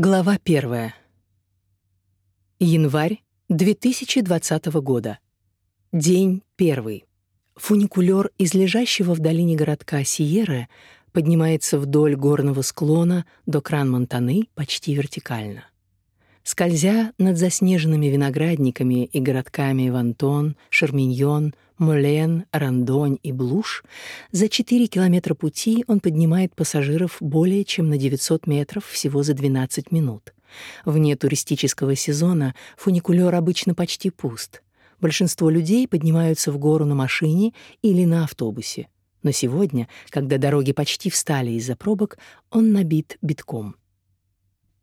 Глава первая. Январь 2020 года. День первый. Фуникулер из лежащего в долине городка Сиерра поднимается вдоль горного склона до Кран-Монтаны почти вертикально. Скользя над заснеженными виноградниками и городками Вантон, Шерминьон, Молен, Рандонь и Блуш, за 4 километра пути он поднимает пассажиров более чем на 900 метров всего за 12 минут. Вне туристического сезона фуникулер обычно почти пуст. Большинство людей поднимаются в гору на машине или на автобусе. Но сегодня, когда дороги почти встали из-за пробок, он набит битком.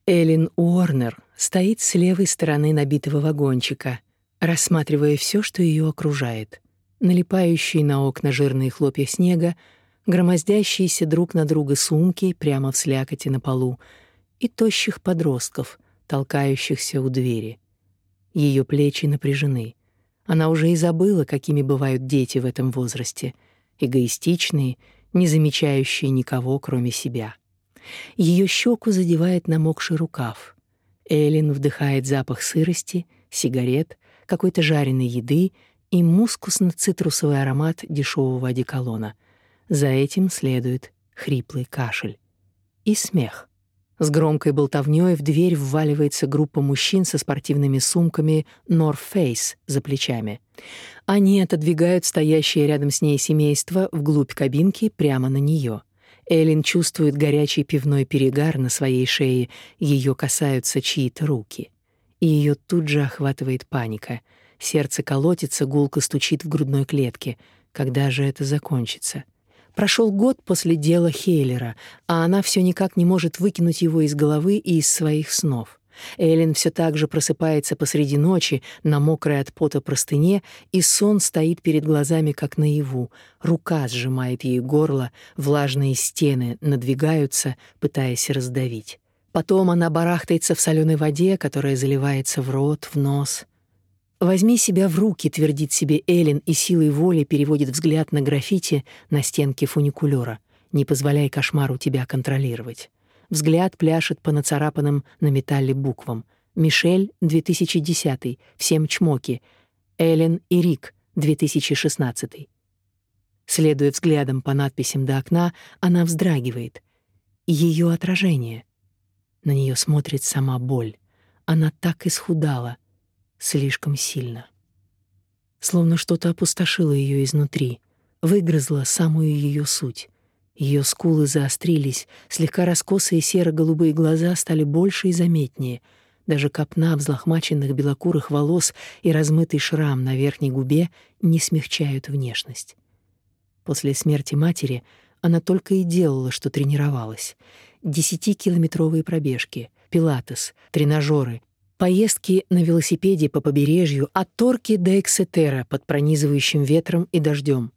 Эллен Уорнер стоит с левой стороны набитого вагончика, рассматривая все, что ее окружает. Налипающие на окна жирные хлопья снега, громоздящиеся друг на друга сумки прямо в слякоти на полу и тощих подростков, толкающихся у двери. Ее плечи напряжены. Она уже и забыла, какими бывают дети в этом возрасте, эгоистичные, не замечающие никого, кроме себя. Ее щеку задевает намокший рукав. Элин вдыхает запах сырости, сигарет, какой-то жареной еды и мускусно-цитрусовый аромат дешевого одеколона. За этим следует хриплый кашель и смех. С громкой болтовнёй в дверь вваливается группа мужчин со спортивными сумками North Face за плечами. Они отодвигают стоящее рядом с ней семейство вглубь кабинки прямо на неё. Элин чувствует горячий пивной перегар на своей шее, ее касаются чьи-то руки. И ее тут же охватывает паника. Сердце колотится, гулко стучит в грудной клетке. Когда же это закончится? Прошел год после дела Хейлера, а она все никак не может выкинуть его из головы и из своих снов. Эллен все так же просыпается посреди ночи на мокрой от пота простыне, и сон стоит перед глазами, как наяву. Рука сжимает ей горло, влажные стены надвигаются, пытаясь раздавить. Потом она барахтается в соленой воде, которая заливается в рот, в нос. «Возьми себя в руки», — твердит себе Эллен, и силой воли переводит взгляд на граффити на стенке фуникулера. «Не позволяй кошмару тебя контролировать». Взгляд пляшет по нацарапанным на металле буквам. Мишель, 2010, всем чмоки. Эллен и Рик, 2016. Следуя взглядом по надписям до окна, она вздрагивает. Ее отражение. На нее смотрит сама боль. Она так исхудала, слишком сильно. Словно что-то опустошило ее изнутри, выгрызло самую ее суть. Ее скулы заострились, слегка раскосые серо-голубые глаза стали больше и заметнее. Даже копна взлохмаченных белокурых волос и размытый шрам на верхней губе не смягчают внешность. После смерти матери она только и делала, что тренировалась. Десятикилометровые пробежки, пилатес, тренажеры, поездки на велосипеде по побережью от Торки до Эксетера под пронизывающим ветром и дождем.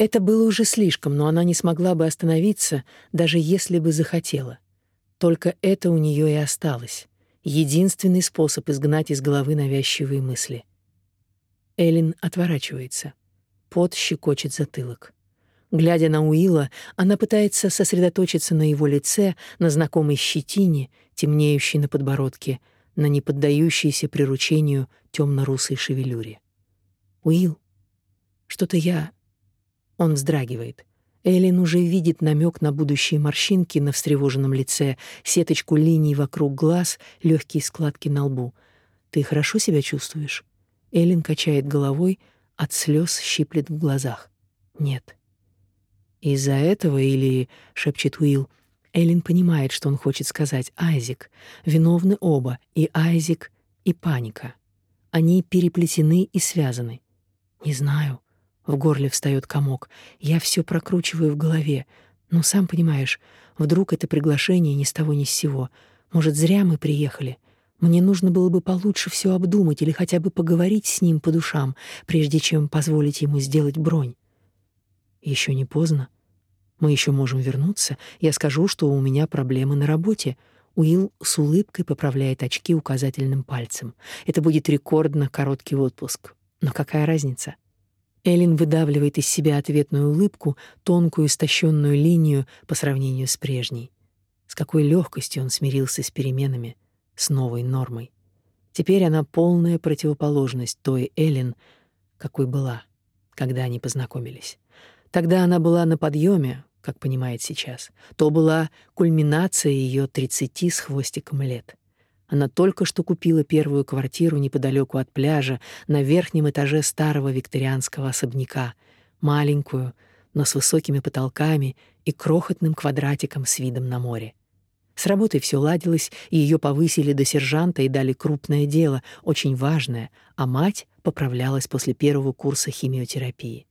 Это было уже слишком, но она не смогла бы остановиться, даже если бы захотела. Только это у нее и осталось. Единственный способ изгнать из головы навязчивые мысли. Элин отворачивается. Пот щекочет затылок. Глядя на Уилла, она пытается сосредоточиться на его лице, на знакомой щетине, темнеющей на подбородке, на неподдающейся приручению темно-русой шевелюре. Уилл, что-то я он вздрагивает. Эллен уже видит намек на будущие морщинки на встревоженном лице, сеточку линий вокруг глаз, легкие складки на лбу. «Ты хорошо себя чувствуешь?» Эллен качает головой, от слез щиплет в глазах. «Нет». «Из-за этого или...» — шепчет Уилл. Эллен понимает, что он хочет сказать. «Айзик. Виновны оба, и Айзик, и паника. Они переплетены и связаны». «Не знаю», в горле встает комок. Я все прокручиваю в голове. Ну, сам понимаешь, вдруг это приглашение ни с того ни с сего. Может, зря мы приехали? Мне нужно было бы получше все обдумать или хотя бы поговорить с ним по душам, прежде чем позволить ему сделать бронь. Еще не поздно. Мы еще можем вернуться. Я скажу, что у меня проблемы на работе. Уилл с улыбкой поправляет очки указательным пальцем. Это будет рекордно короткий отпуск. Но какая разница? Элин выдавливает из себя ответную улыбку, тонкую истощенную линию по сравнению с прежней. С какой легкостью он смирился с переменами, с новой нормой. Теперь она полная противоположность той Эллен, какой была, когда они познакомились. Тогда она была на подъеме, как понимает сейчас. То была кульминация ее тридцати с хвостиком лет. Она только что купила первую квартиру неподалеку от пляжа на верхнем этаже старого викторианского особняка, маленькую, но с высокими потолками и крохотным квадратиком с видом на море. С работой все ладилось, и ее повысили до сержанта и дали крупное дело, очень важное, а мать поправлялась после первого курса химиотерапии.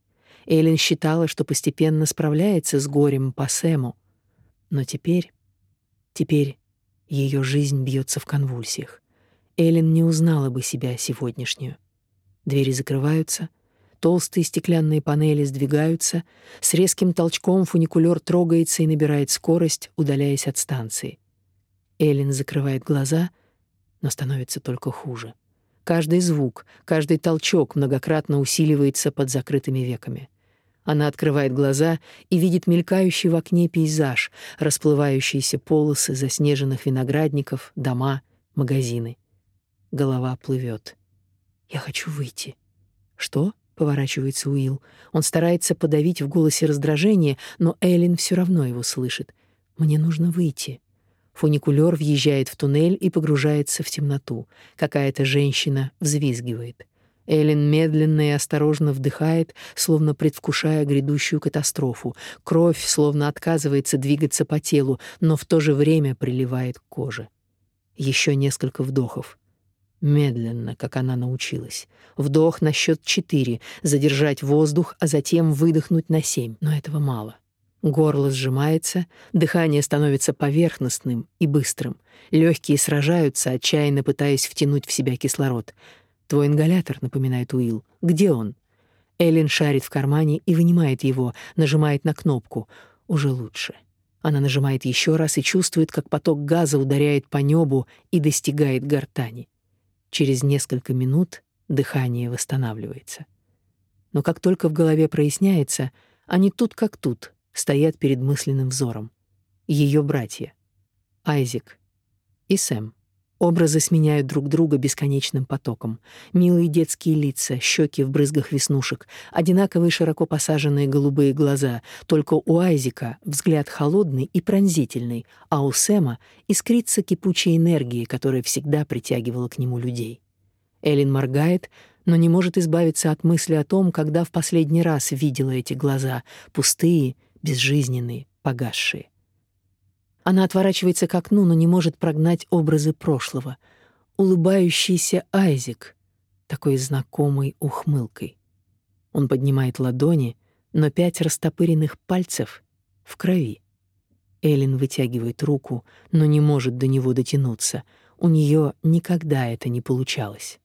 Эллен считала, что постепенно справляется с горем по Сэму. Но теперь... Теперь ее жизнь бьется в конвульсиях. Эллен не узнала бы себя сегодняшнюю. Двери закрываются, толстые стеклянные панели сдвигаются, с резким толчком фуникулер трогается и набирает скорость, удаляясь от станции. Эллен закрывает глаза, но становится только хуже. Каждый звук, каждый толчок многократно усиливается под закрытыми веками. Она открывает глаза и видит мелькающий в окне пейзаж, расплывающиеся полосы заснеженных виноградников, дома, магазины. Голова плывет. «Я хочу выйти». «Что?» — поворачивается Уилл. Он старается подавить в голосе раздражение, но Эллен все равно его слышит. «Мне нужно выйти». Фуникулер въезжает в туннель и погружается в темноту. Какая-то женщина взвизгивает. Эллен медленно и осторожно вдыхает, словно предвкушая грядущую катастрофу. Кровь словно отказывается двигаться по телу, но в то же время приливает к коже. Еще несколько вдохов. Медленно, как она научилась. Вдох на счет четыре, задержать воздух, а затем выдохнуть на семь. Но этого мало. Горло сжимается, дыхание становится поверхностным и быстрым. Легкие сражаются, отчаянно пытаясь втянуть в себя кислород. «Твой ингалятор», — напоминает Уилл. «Где он?» Эллен шарит в кармане и вынимает его, нажимает на кнопку. Уже лучше. Она нажимает еще раз и чувствует, как поток газа ударяет по небу и достигает гортани. Через несколько минут дыхание восстанавливается. Но как только в голове проясняется, они тут как тут, стоят перед мысленным взором. Ее братья. Айзек и Сэм. Образы сменяют друг друга бесконечным потоком. Милые детские лица, щеки в брызгах веснушек, одинаковые широко посаженные голубые глаза. Только у Айзека взгляд холодный и пронзительный, а у Сэма искрится кипучей энергии, которая всегда притягивала к нему людей. Элин моргает, но не может избавиться от мысли о том, когда в последний раз видела эти глаза, пустые безжизненные, погасшие. Она отворачивается к окну, но не может прогнать образы прошлого. Улыбающийся Айзек, такой знакомый ухмылкой. Он поднимает ладони, но пять растопыренных пальцев в крови. Элин вытягивает руку, но не может до него дотянуться. У нее никогда это не получалось.